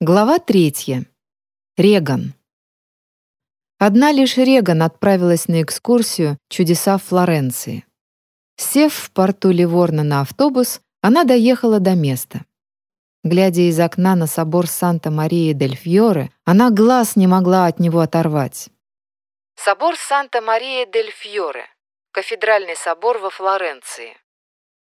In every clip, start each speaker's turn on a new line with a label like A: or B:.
A: Глава третья. Реган. Одна лишь Реган отправилась на экскурсию «Чудеса Флоренции». Сев в порту Ливорно на автобус, она доехала до места. Глядя из окна на собор Санта-Мария-дель-Фьоре, она глаз не могла от него оторвать. Собор Санта-Мария-дель-Фьоре, кафедральный собор во Флоренции.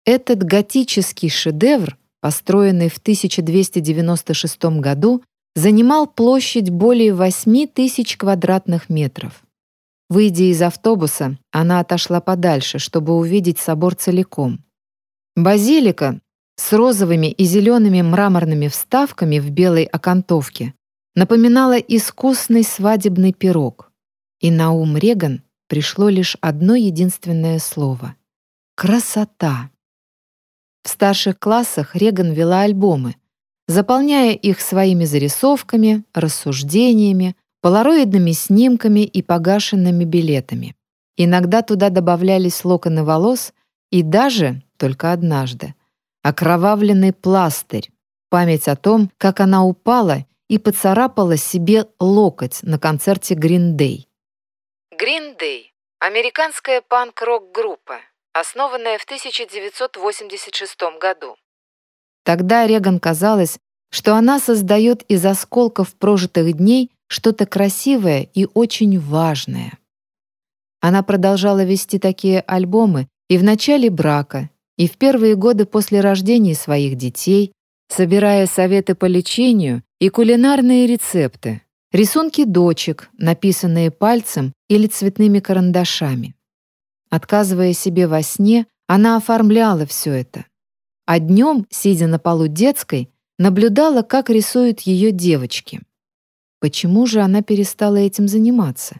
A: Этот готический шедевр построенный в 1296 году, занимал площадь более 8 тысяч квадратных метров. Выйдя из автобуса, она отошла подальше, чтобы увидеть собор целиком. Базилика с розовыми и зелеными мраморными вставками в белой окантовке напоминала искусный свадебный пирог. И на ум Реган пришло лишь одно единственное слово — красота. В старших классах Реган вела альбомы, заполняя их своими зарисовками, рассуждениями, полароидными снимками и погашенными билетами. Иногда туда добавлялись локоны волос и даже, только однажды, окровавленный пластырь, память о том, как она упала и поцарапала себе локоть на концерте Green Day. Green Day — американская панк-рок-группа, основанная в 1986 году. Тогда Реган казалось, что она создает из осколков прожитых дней что-то красивое и очень важное. Она продолжала вести такие альбомы и в начале брака, и в первые годы после рождения своих детей, собирая советы по лечению и кулинарные рецепты, рисунки дочек, написанные пальцем или цветными карандашами. Отказывая себе во сне, она оформляла все это. А днем, сидя на полу детской, наблюдала, как рисуют ее девочки. Почему же она перестала этим заниматься?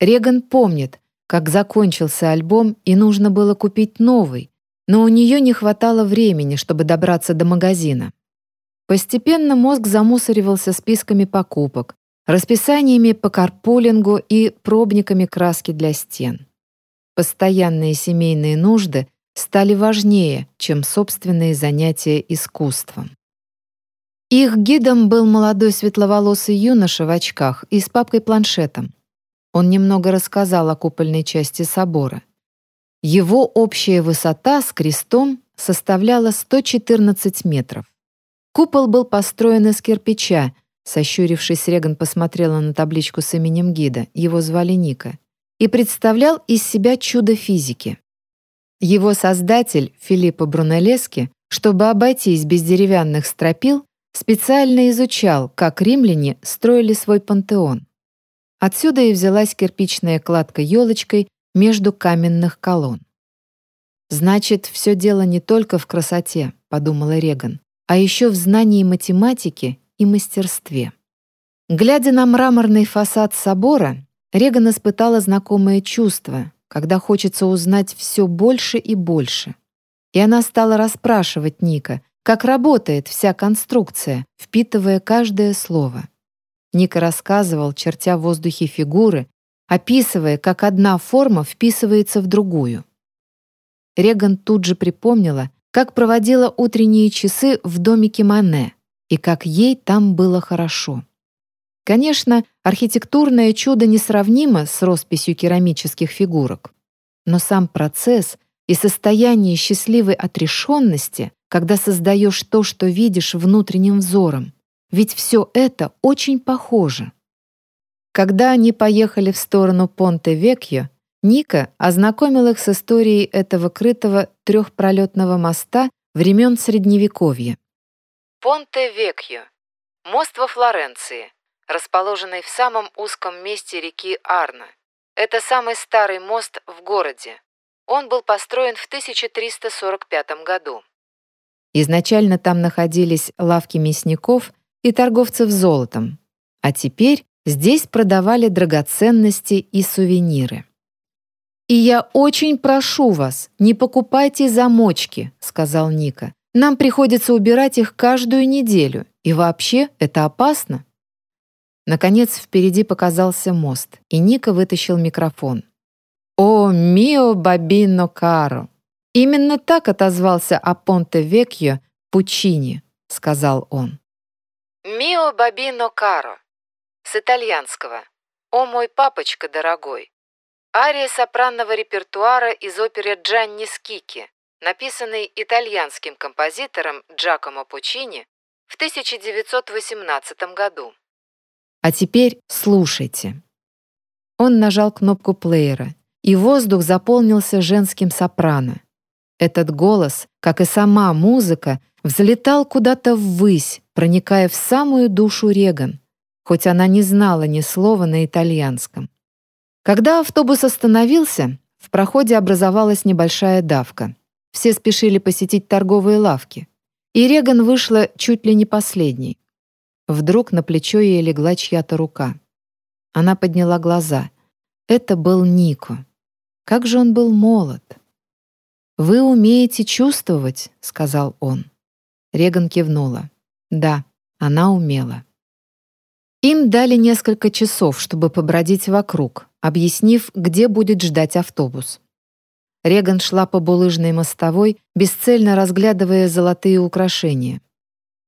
A: Реган помнит, как закончился альбом и нужно было купить новый, но у нее не хватало времени, чтобы добраться до магазина. Постепенно мозг замусоривался списками покупок, расписаниями по карпулингу и пробниками краски для стен. Постоянные семейные нужды стали важнее, чем собственные занятия искусством. Их гидом был молодой светловолосый юноша в очках и с папкой-планшетом. Он немного рассказал о купольной части собора. Его общая высота с крестом составляла 114 метров. Купол был построен из кирпича, сощурившись, Реган посмотрела на табличку с именем гида, его звали Ника и представлял из себя чудо физики. Его создатель, Филиппо Брунеллески, чтобы обойтись без деревянных стропил, специально изучал, как римляне строили свой пантеон. Отсюда и взялась кирпичная кладка елочкой между каменных колонн. «Значит, все дело не только в красоте», — подумала Реган, «а еще в знании математики и мастерстве». Глядя на мраморный фасад собора, Реган испытала знакомое чувство, когда хочется узнать все больше и больше. И она стала расспрашивать Ника, как работает вся конструкция, впитывая каждое слово. Ника рассказывал, чертя в воздухе фигуры, описывая, как одна форма вписывается в другую. Реган тут же припомнила, как проводила утренние часы в домике Мане и как ей там было хорошо. Конечно, архитектурное чудо несравнимо с росписью керамических фигурок. Но сам процесс и состояние счастливой отрешенности, когда создаешь то, что видишь внутренним взором, ведь все это очень похоже. Когда они поехали в сторону Понте-Векьо, Ника ознакомил их с историей этого крытого трехпролетного моста времен Средневековья. Понте-Векьо — мост во Флоренции, расположенный в самом узком месте реки Арна. Это самый старый мост в городе. Он был построен в 1345 году. Изначально там находились лавки мясников и торговцев золотом, а теперь здесь продавали драгоценности и сувениры. «И я очень прошу вас, не покупайте замочки», — сказал Ника. «Нам приходится убирать их каждую неделю, и вообще это опасно». Наконец впереди показался мост, и Ника вытащил микрофон. «О, мио бабино каро!» «Именно так отозвался о Понте-Векьо Пучини», — сказал он. «Мио бабино каро» с итальянского «О мой папочка дорогой». Ария сопранного репертуара из оперы Джанни Скики, написанной итальянским композитором Джакомо Пучини в 1918 году. А теперь слушайте. Он нажал кнопку плеера, и воздух заполнился женским сопрано. Этот голос, как и сама музыка, взлетал куда-то ввысь, проникая в самую душу Реган, хоть она не знала ни слова на итальянском. Когда автобус остановился, в проходе образовалась небольшая давка. Все спешили посетить торговые лавки. И Реган вышла чуть ли не последней. Вдруг на плечо ей легла чья-то рука. Она подняла глаза. Это был Нико. Как же он был молод. «Вы умеете чувствовать», — сказал он. Реган кивнула. Да, она умела. Им дали несколько часов, чтобы побродить вокруг, объяснив, где будет ждать автобус. Реган шла по булыжной мостовой, бесцельно разглядывая золотые украшения.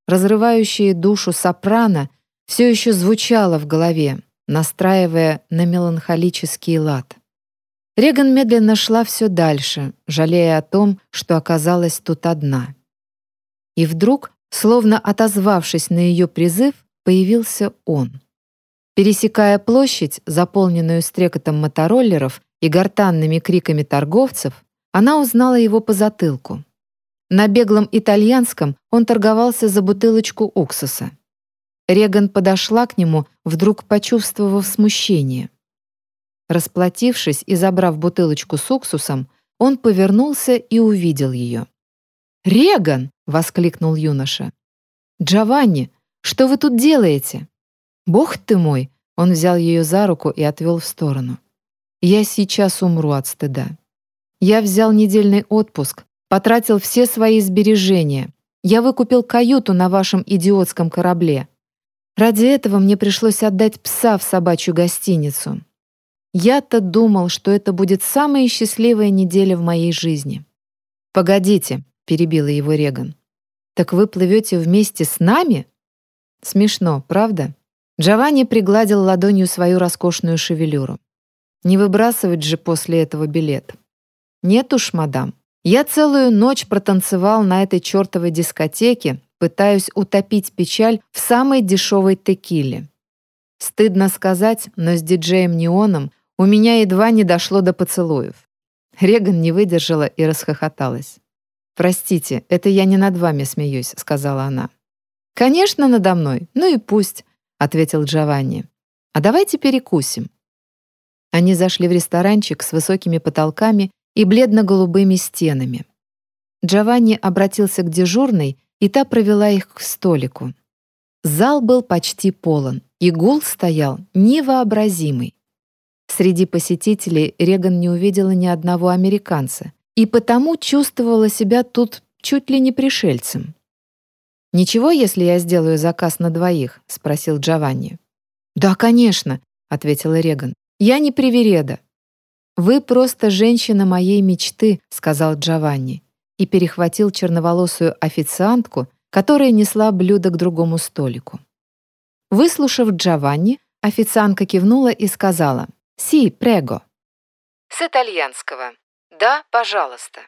A: Разрывающее душу сопрано все еще звучало в голове, настраивая на меланхолический лад. Реган медленно шла все дальше, жалея о том, что оказалась тут одна. И вдруг Словно отозвавшись на ее призыв, появился он. Пересекая площадь, заполненную стрекотом мотороллеров и гортанными криками торговцев, она узнала его по затылку. На беглом итальянском он торговался за бутылочку уксуса. Реган подошла к нему, вдруг почувствовав смущение. Расплатившись и забрав бутылочку с уксусом, он повернулся и увидел ее. «Реган!» — воскликнул юноша. «Джованни, что вы тут делаете?» «Бог ты мой!» — он взял ее за руку и отвел в сторону. «Я сейчас умру от стыда. Я взял недельный отпуск, потратил все свои сбережения. Я выкупил каюту на вашем идиотском корабле. Ради этого мне пришлось отдать пса в собачью гостиницу. Я-то думал, что это будет самая счастливая неделя в моей жизни. Погодите, — перебила его Реган. «Так вы плывете вместе с нами?» Смешно, правда? Джованни пригладил ладонью свою роскошную шевелюру. Не выбрасывать же после этого билет. Нет уж, мадам. Я целую ночь протанцевал на этой чертовой дискотеке, пытаюсь утопить печаль в самой дешевой текиле. Стыдно сказать, но с диджеем Неоном у меня едва не дошло до поцелуев. Реган не выдержала и расхохоталась. «Простите, это я не над вами смеюсь», — сказала она. «Конечно, надо мной. Ну и пусть», — ответил Джованни. «А давайте перекусим». Они зашли в ресторанчик с высокими потолками и бледно-голубыми стенами. Джованни обратился к дежурной, и та провела их к столику. Зал был почти полон, и гул стоял невообразимый. Среди посетителей Реган не увидела ни одного американца, и потому чувствовала себя тут чуть ли не пришельцем. «Ничего, если я сделаю заказ на двоих?» — спросил Джованни. «Да, конечно», — ответила Реган. «Я не привереда». «Вы просто женщина моей мечты», — сказал Джованни и перехватил черноволосую официантку, которая несла блюдо к другому столику. Выслушав Джованни, официантка кивнула и сказала «Си, прего». С итальянского «Да, пожалуйста».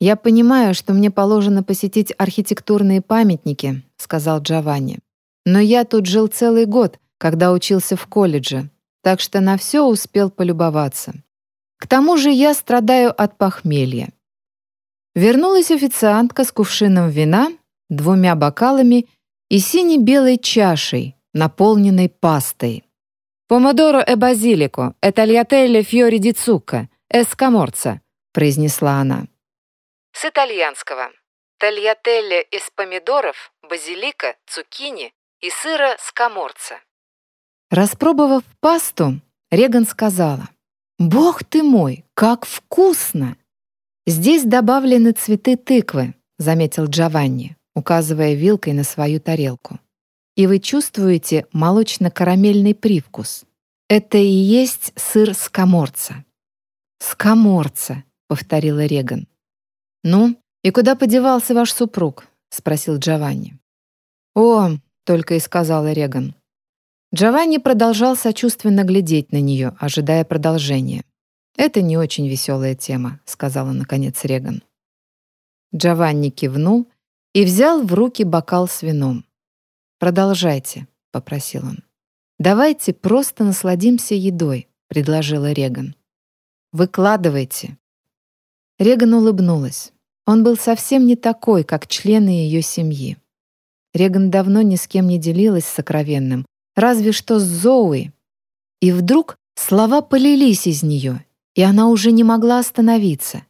A: «Я понимаю, что мне положено посетить архитектурные памятники», — сказал Джованни. «Но я тут жил целый год, когда учился в колледже, так что на все успел полюбоваться. К тому же я страдаю от похмелья». Вернулась официантка с кувшином вина, двумя бокалами и сине-белой чашей, наполненной пастой. «Помодоро e basilico, e tagliatelle fiori di zucca», «Эскаморца», — произнесла она. С итальянского. Тальятелле из помидоров, базилика, цукини и сыра скаморца. Распробовав пасту, Реган сказала, «Бог ты мой, как вкусно!» «Здесь добавлены цветы тыквы», — заметил Джованни, указывая вилкой на свою тарелку. «И вы чувствуете молочно-карамельный привкус. Это и есть сыр скаморца». «Скаморца», — повторила Реган. «Ну, и куда подевался ваш супруг?» — спросил Джованни. «О, только и сказала Реган. Джованни продолжал сочувственно глядеть на нее, ожидая продолжения. «Это не очень веселая тема», — сказала наконец Реган. Джованни кивнул и взял в руки бокал с вином. «Продолжайте», — попросил он. «Давайте просто насладимся едой», — предложила Реган. «Выкладывайте». Реган улыбнулась. Он был совсем не такой, как члены ее семьи. Реган давно ни с кем не делилась сокровенным, разве что с Зоуи. И вдруг слова полились из нее, и она уже не могла остановиться.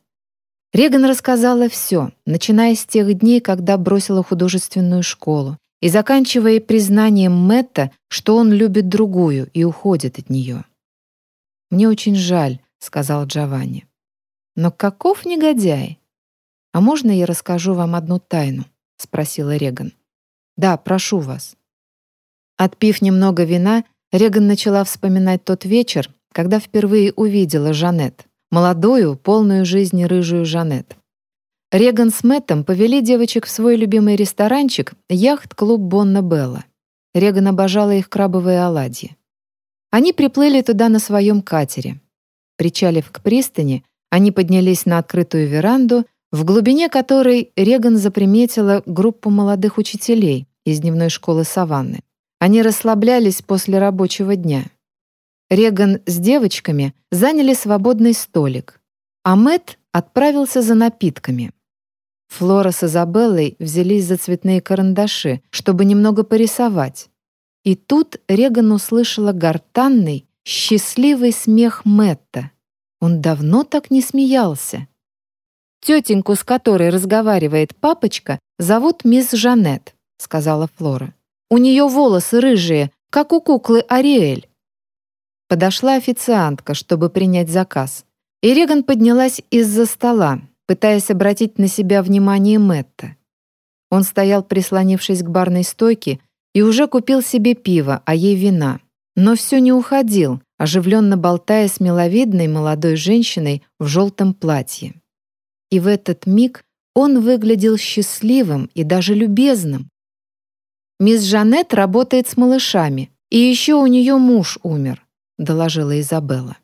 A: Реган рассказала все, начиная с тех дней, когда бросила художественную школу, и заканчивая признанием Мэтта, что он любит другую и уходит от нее. «Мне очень жаль», — сказал Джованни. «Но каков негодяй!» «А можно я расскажу вам одну тайну?» — спросила Реган. «Да, прошу вас». Отпив немного вина, Реган начала вспоминать тот вечер, когда впервые увидела Жанет, молодую, полную жизни рыжую Жанет. Реган с Мэттом повели девочек в свой любимый ресторанчик яхт-клуб Бонна Белла. Реган обожала их крабовые оладьи. Они приплыли туда на своем катере. Причалив к пристани, они поднялись на открытую веранду, в глубине которой Реган заприметила группу молодых учителей из дневной школы Саванны. Они расслаблялись после рабочего дня. Реган с девочками заняли свободный столик, а Мэт отправился за напитками. Флора с Изабеллой взялись за цветные карандаши, чтобы немного порисовать. И тут Реган услышала гортанный, счастливый смех Мэтта. Он давно так не смеялся. «Тетеньку, с которой разговаривает папочка, зовут мисс Жанет», — сказала Флора. У нее волосы рыжие, как у куклы Ариэль. Подошла официантка, чтобы принять заказ. И Реган поднялась из-за стола, пытаясь обратить на себя внимание Мэтта. Он стоял, прислонившись к барной стойке, и уже купил себе пиво, а ей вина. Но все не уходил, оживленно болтая с миловидной молодой женщиной в желтом платье. И в этот миг он выглядел счастливым и даже любезным. «Мисс Жанет работает с малышами, и еще у нее муж умер», — доложила Изабелла.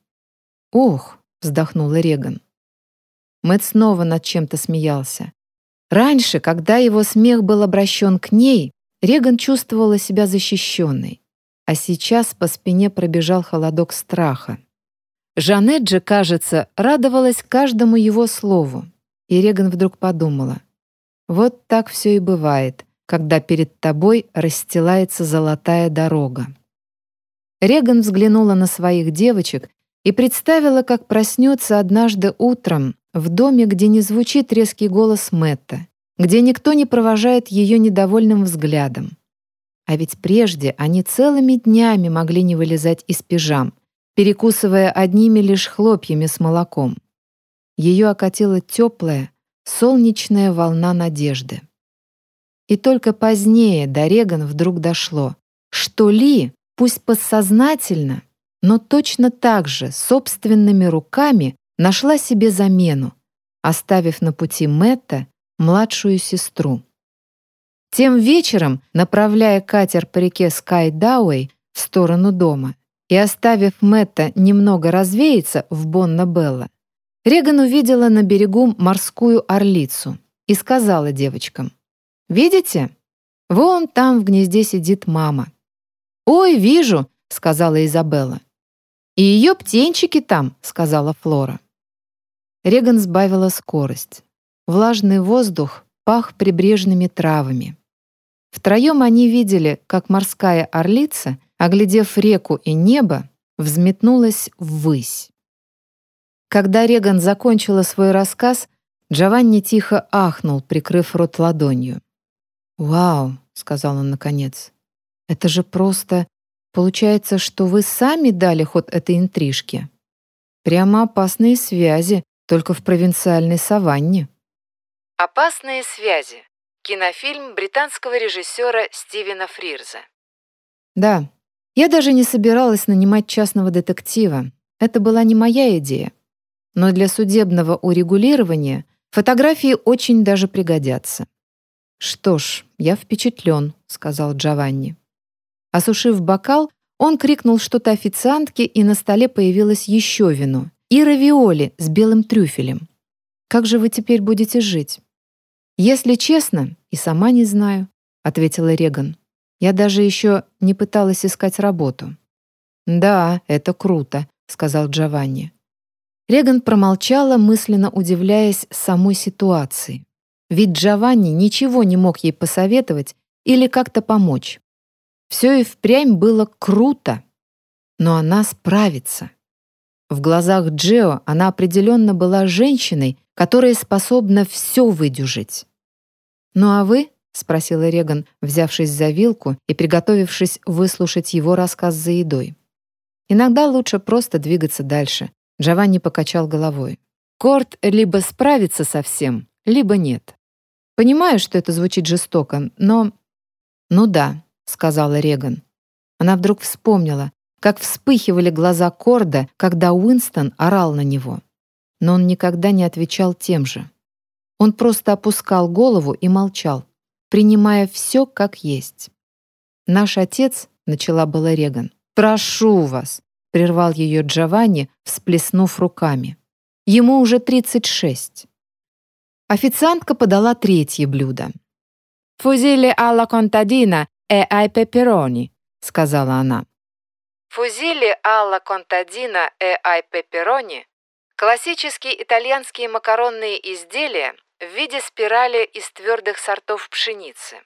A: «Ох», — вздохнула Реган. Мэтт снова над чем-то смеялся. Раньше, когда его смех был обращен к ней, Реган чувствовала себя защищенной, а сейчас по спине пробежал холодок страха. Жанет же, кажется, радовалась каждому его слову, и Реган вдруг подумала, вот так все и бывает — когда перед тобой расстилается золотая дорога. Реган взглянула на своих девочек и представила, как проснется однажды утром в доме, где не звучит резкий голос Мэтта, где никто не провожает ее недовольным взглядом. А ведь прежде они целыми днями могли не вылезать из пижам, перекусывая одними лишь хлопьями с молоком. Ее окатила теплая, солнечная волна надежды. И только позднее до Реган вдруг дошло, что Ли, пусть подсознательно, но точно так же собственными руками нашла себе замену, оставив на пути Мэтта младшую сестру. Тем вечером, направляя катер по реке Скайдауэй в сторону дома и оставив Мэтта немного развеяться в Бонна-Белла, Реган увидела на берегу морскую орлицу и сказала девочкам — Видите? Вон там в гнезде сидит мама. «Ой, вижу», — сказала Изабелла. «И ее птенчики там», — сказала Флора. Реган сбавила скорость. Влажный воздух пах прибрежными травами. Втроем они видели, как морская орлица, оглядев реку и небо, взметнулась ввысь. Когда Реган закончила свой рассказ, Джованни тихо ахнул, прикрыв рот ладонью. «Вау», — сказал он наконец, — «это же просто... Получается, что вы сами дали ход этой интрижке? Прямо опасные связи, только в провинциальной саванне».
B: «Опасные связи» — кинофильм британского режиссера Стивена Фрирза.
A: «Да, я даже не собиралась нанимать частного детектива. Это была не моя идея. Но для судебного урегулирования фотографии очень даже пригодятся. «Что ж, я впечатлен», — сказал Джованни. Осушив бокал, он крикнул что-то официантке, и на столе появилось еще вино и равиоли с белым трюфелем. «Как же вы теперь будете жить?» «Если честно, и сама не знаю», — ответила Реган. «Я даже еще не пыталась искать работу». «Да, это круто», — сказал Джованни. Реган промолчала, мысленно удивляясь самой ситуации. Ведь Джованни ничего не мог ей посоветовать или как-то помочь. Все и впрямь было круто, но она справится. В глазах Джио она определенно была женщиной, которая способна все выдюжить. «Ну а вы?» — спросила Реган, взявшись за вилку и приготовившись выслушать его рассказ за едой. Иногда лучше просто двигаться дальше. Джованни покачал головой. Корт либо справится со всем, либо нет. Понимаю, что это звучит жестоко, но... Ну да, сказала Реган. Она вдруг вспомнила, как вспыхивали глаза Корда, когда Уинстон орал на него. Но он никогда не отвечал тем же. Он просто опускал голову и молчал, принимая все как есть. «Наш отец», — начала была Реган, — «прошу вас», — прервал ее Джованни, всплеснув руками. «Ему уже 36». Официантка подала третье блюдо.
B: «Фузили алла контадина e ai peperoni», — сказала она.
A: «Фузили алла контадина e ai peperoni» — классические итальянские макаронные изделия в виде спирали из твердых сортов пшеницы.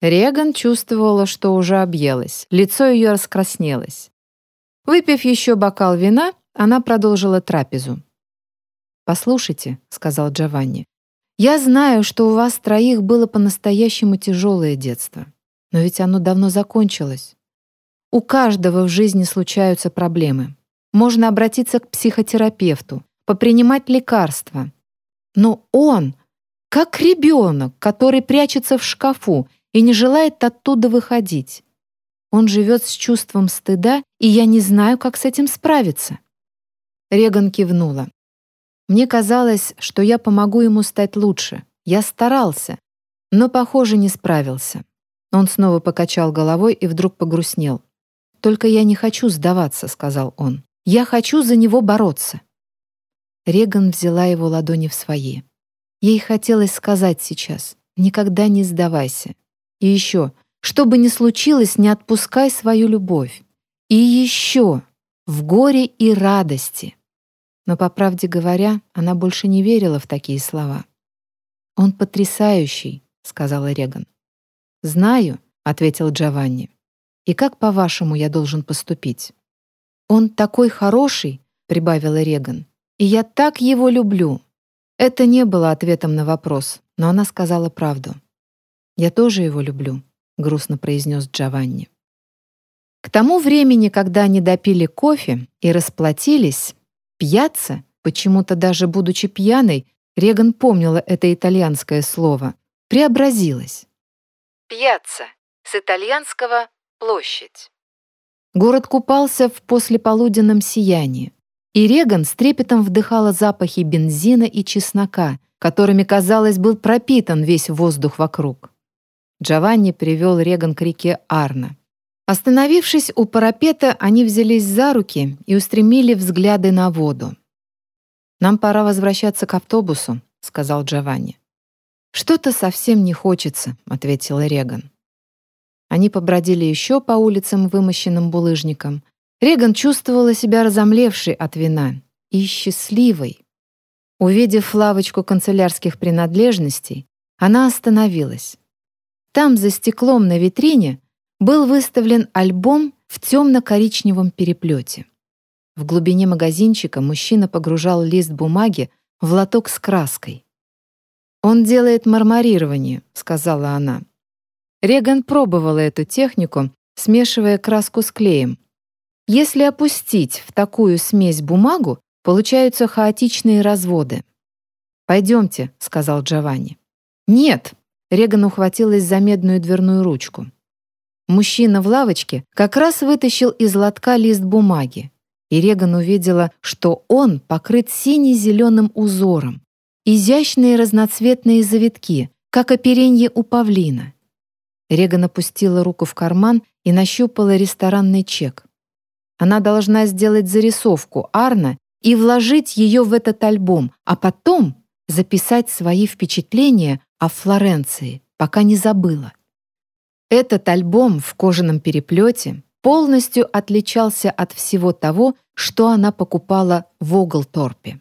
A: Реган чувствовала, что уже объелась, лицо ее раскраснелось. Выпив еще бокал вина, она продолжила трапезу. «Послушайте», — сказал Джованни, «я знаю, что у вас троих было по-настоящему тяжелое детство, но ведь оно давно закончилось. У каждого в жизни случаются проблемы. Можно обратиться к психотерапевту, попринимать лекарства. Но он, как ребенок, который прячется в шкафу и не желает оттуда выходить. Он живет с чувством стыда, и я не знаю, как с этим справиться. Реган кивнула. Мне казалось, что я помогу ему стать лучше. Я старался, но, похоже, не справился. Он снова покачал головой и вдруг погрустнел. «Только я не хочу сдаваться», — сказал он. «Я хочу за него бороться». Реган взяла его ладони в свои. Ей хотелось сказать сейчас «Никогда не сдавайся». И еще «Что бы ни случилось, не отпускай свою любовь». И еще «В горе и радости». Но, по правде говоря, она больше не верила в такие слова. «Он потрясающий», — сказала Реган. «Знаю», — ответил Джованни. «И как, по-вашему, я должен поступить?» «Он такой хороший», — прибавила Реган. «И я так его люблю». Это не было ответом на вопрос, но она сказала правду. «Я тоже его люблю», — грустно произнес Джованни. К тому времени, когда они допили кофе и расплатились, Пьяца, почему-то даже будучи пьяной, Реган помнила это итальянское слово, преобразилась. Пьяца, с итальянского «площадь». Город купался в послеполуденном сиянии, и Реган с трепетом вдыхала запахи бензина и чеснока, которыми, казалось, был пропитан весь воздух вокруг. Джованни привел Реган к реке Арна. Остановившись у парапета, они взялись за руки и устремили взгляды на воду. «Нам пора возвращаться к автобусу», — сказал Джованни. «Что-то совсем не хочется», — ответила Реган. Они побродили еще по улицам, вымощенным булыжником. Реган чувствовала себя разомлевшей от вина и счастливой. Увидев лавочку канцелярских принадлежностей, она остановилась. Там, за стеклом на витрине, был выставлен альбом в темно-коричневом переплете. В глубине магазинчика мужчина погружал лист бумаги в лоток с краской. «Он делает марморирование», — сказала она. Реган пробовала эту технику, смешивая краску с клеем. Если опустить в такую смесь бумагу, получаются хаотичные разводы. «Пойдемте», — сказал Джованни. «Нет», — Реган ухватилась за медную дверную ручку. Мужчина в лавочке как раз вытащил из лотка лист бумаги, и Реган увидела, что он покрыт сине-зеленым узором. Изящные разноцветные завитки, как оперенье у павлина. Реган опустила руку в карман и нащупала ресторанный чек. Она должна сделать зарисовку Арна и вложить ее в этот альбом, а потом записать свои впечатления о Флоренции, пока не забыла. Этот альбом в кожаном переплете полностью отличался от всего того, что она покупала в Оглторпе.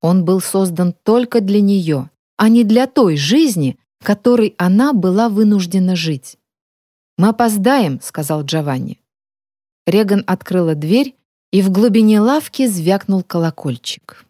A: Он был создан только для нее, а не для той жизни, которой она была вынуждена жить. «Мы опоздаем», — сказал Джованни. Реган открыла дверь, и в глубине лавки звякнул колокольчик.